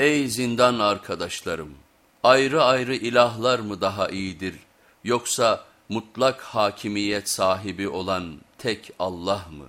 Ey zindan arkadaşlarım! Ayrı ayrı ilahlar mı daha iyidir yoksa mutlak hakimiyet sahibi olan tek Allah mı?